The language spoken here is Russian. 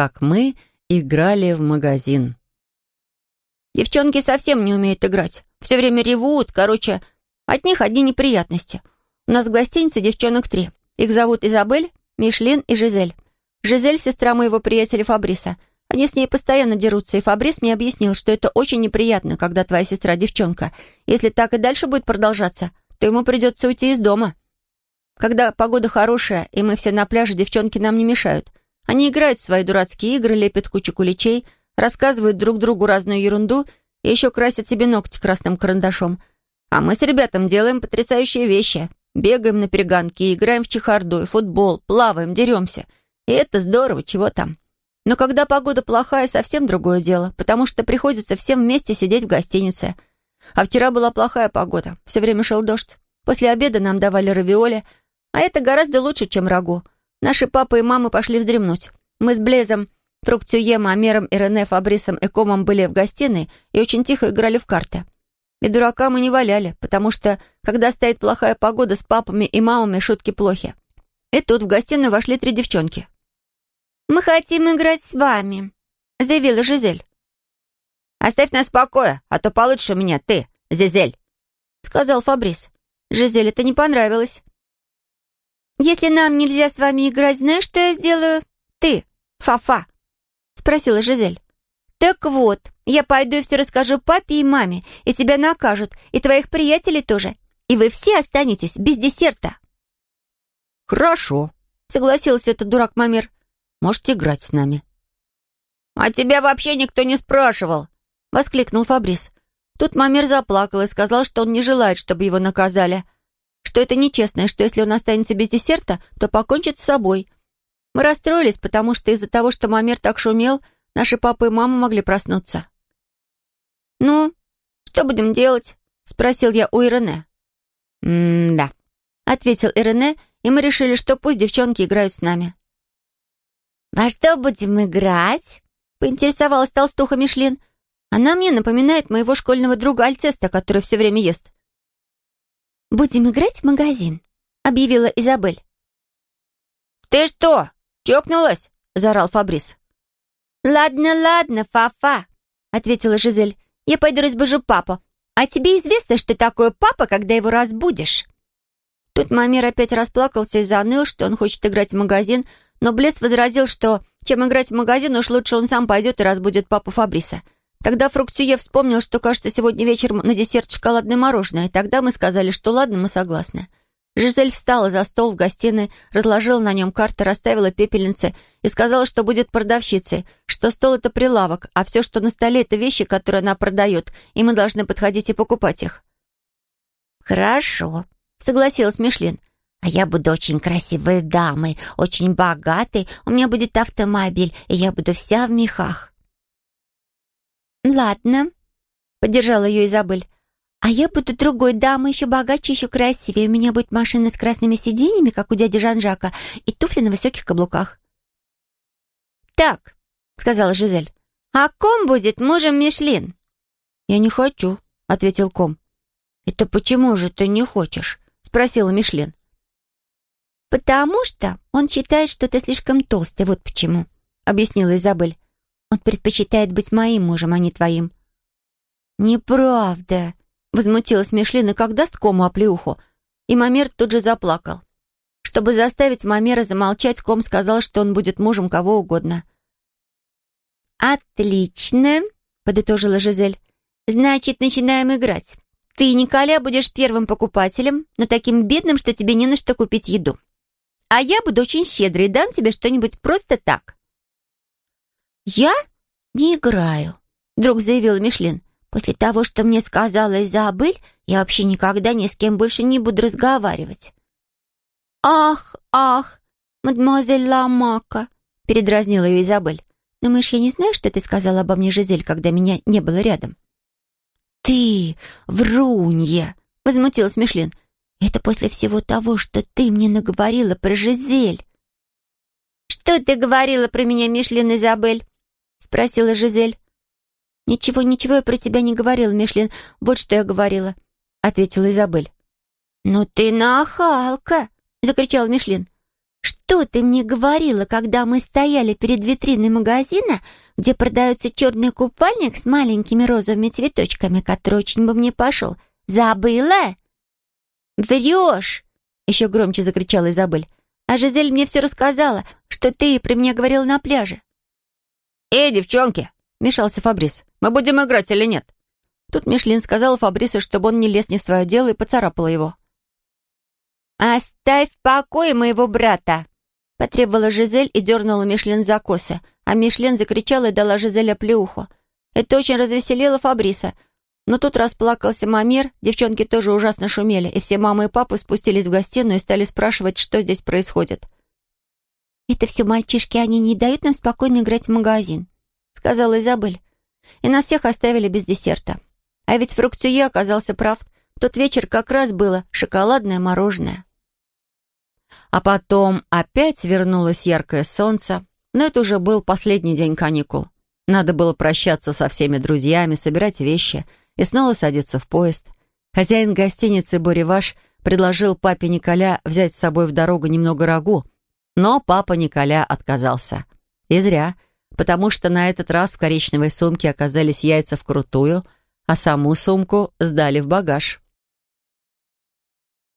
как мы играли в магазин. Девчонки совсем не умеют играть. Все время ревут, короче, от них одни неприятности. У нас в гостинице девчонок три. Их зовут Изабель, Мишлин и Жизель. Жизель — сестра моего приятеля Фабриса. Они с ней постоянно дерутся, и Фабрис мне объяснил, что это очень неприятно, когда твоя сестра девчонка. Если так и дальше будет продолжаться, то ему придется уйти из дома. Когда погода хорошая, и мы все на пляже, девчонки нам не мешают. Они играют в свои дурацкие игры, лепят кучу куличей, рассказывают друг другу разную ерунду и еще красят себе ногти красным карандашом. А мы с ребятами делаем потрясающие вещи. Бегаем на перегонки, играем в чехарду и футбол, плаваем, деремся. И это здорово, чего там. Но когда погода плохая, совсем другое дело, потому что приходится всем вместе сидеть в гостинице. А вчера была плохая погода, все время шел дождь. После обеда нам давали равиоли, а это гораздо лучше, чем рагу. Наши папа и мама пошли вздремнуть. Мы с Блезом, Фруктюем, Амером, Ирене, Фабрисом и Комом были в гостиной и очень тихо играли в карты. И дурака мы не валяли, потому что, когда стоит плохая погода, с папами и мамами шутки плохи. И тут в гостиную вошли три девчонки. «Мы хотим играть с вами», — заявила Жизель. «Оставь нас в покое, а то получше меня ты, Зизель», — сказал Фабрис. Жизель это не понравилось. «Если нам нельзя с вами играть, знаешь, что я сделаю? Ты, Фафа?» — спросила Жизель. «Так вот, я пойду и все расскажу папе и маме, и тебя накажут, и твоих приятелей тоже. И вы все останетесь без десерта». «Хорошо», — согласился этот дурак Мамир. «Можете играть с нами». «А тебя вообще никто не спрашивал», — воскликнул Фабрис. Тут Мамир заплакал и сказал, что он не желает, чтобы его наказали, что это нечестно, и что если он останется без десерта, то покончит с собой. Мы расстроились, потому что из-за того, что Мамир так шумел, Наши папа и мама могли проснуться. «Ну, что будем делать?» — спросил я у Ирене. «М-да», — ответил Ирене, и мы решили, что пусть девчонки играют с нами. «Во что будем играть?» — поинтересовалась толстуха Мишлин. Она мне напоминает моего школьного друга Альцеста, который все время ест. «Будем играть в магазин», — объявила Изабель. «Ты что, чокнулась?» — заорал Фабрис. «Ладно, ладно, Фафа», — ответила Жизель. «Я пойду разбужу папу. А тебе известно, что такое папа, когда его разбудишь?» Тут Мамир опять расплакался и заныл, что он хочет играть в магазин, но Блес возразил, что чем играть в магазин, уж лучше он сам пойдет и разбудит папу Фабриса. Тогда Фруктюе вспомнил, что, кажется, сегодня вечером на десерт шоколадное мороженое, тогда мы сказали, что ладно, мы согласны. Жизель встала за стол в гостиной, разложила на нем карты, расставила пепельницы и сказала, что будет продавщицей, что стол — это прилавок, а все, что на столе — это вещи, которые она продает, и мы должны подходить и покупать их. «Хорошо», — согласилась Мишлин. «А я буду очень красивой дамой, очень богатой, у меня будет автомобиль, и я буду вся в мехах». «Ладно», — поддержала ее Изабель. А я буду другой дамой, еще богаче, еще красивее. У меня будет машина с красными сиденьями, как у дяди Жан-Жака, и туфли на высоких каблуках. «Так», — сказала Жизель, — «а ком будет мужем Мишлин?» «Я не хочу», — ответил ком. «Это почему же ты не хочешь?» — спросила Мишлен. «Потому что он считает, что ты слишком толстый, вот почему», — объяснила Изабель. «Он предпочитает быть моим мужем, а не твоим». «Неправда», Возмутилась Мишлина, как даст кому оплеуху. И Мамер тут же заплакал. Чтобы заставить Мамера замолчать, Ком сказал, что он будет мужем кого угодно. «Отлично», — подытожила Жизель. «Значит, начинаем играть. Ты, Николя, будешь первым покупателем, но таким бедным, что тебе не на что купить еду. А я буду очень щедрой и дам тебе что-нибудь просто так». «Я не играю», — вдруг заявила Мишлин. После того, что мне сказала Изабель, я вообще никогда ни с кем больше не буду разговаривать». «Ах, ах, мадемуазель Ламака», — передразнила ее Изабель. «Думаешь, я не знаю, что ты сказала обо мне, Жизель, когда меня не было рядом?» «Ты врунья!» — возмутилась Мишлин. «Это после всего того, что ты мне наговорила про Жизель». «Что ты говорила про меня, Мишлин Изабель?» — спросила Жизель. «Ничего, ничего я про тебя не говорила, Мишлин. Вот что я говорила», — ответила Изабель. «Ну ты нахалка!» — закричал Мишлин. что ты мне говорила, когда мы стояли перед витриной магазина, где продается черный купальник с маленькими розовыми цветочками, который очень бы мне пошел? Забыла?» «Врешь!» — еще громче закричала Изабель. «А Жизель мне все рассказала, что ты при мне говорила на пляже». «Эй, девчонки!» — мешался Фабрис. «Мы будем играть или нет?» Тут Мишлин сказала Фабрису, чтобы он не лез не в свое дело и поцарапала его. «Оставь в покое моего брата!» Потребовала Жизель и дернула Мишлен за косы, а Мишлен закричала и дала Жизель оплеуху. Это очень развеселило Фабриса. Но тут расплакался Мамир, девчонки тоже ужасно шумели, и все мамы и папы спустились в гостиную и стали спрашивать, что здесь происходит. «Это все мальчишки, они не дают нам спокойно играть в магазин», — сказала Изабель. И нас всех оставили без десерта. А ведь фруктюе оказался прав. В тот вечер как раз было шоколадное мороженое. А потом опять вернулось яркое солнце, но это уже был последний день каникул. Надо было прощаться со всеми друзьями, собирать вещи и снова садиться в поезд. Хозяин гостиницы «Буреваш» предложил папе Николя взять с собой в дорогу немного рагу, но папа Николя отказался. И зря, потому что на этот раз в коричневой сумке оказались яйца вкрутую, а саму сумку сдали в багаж.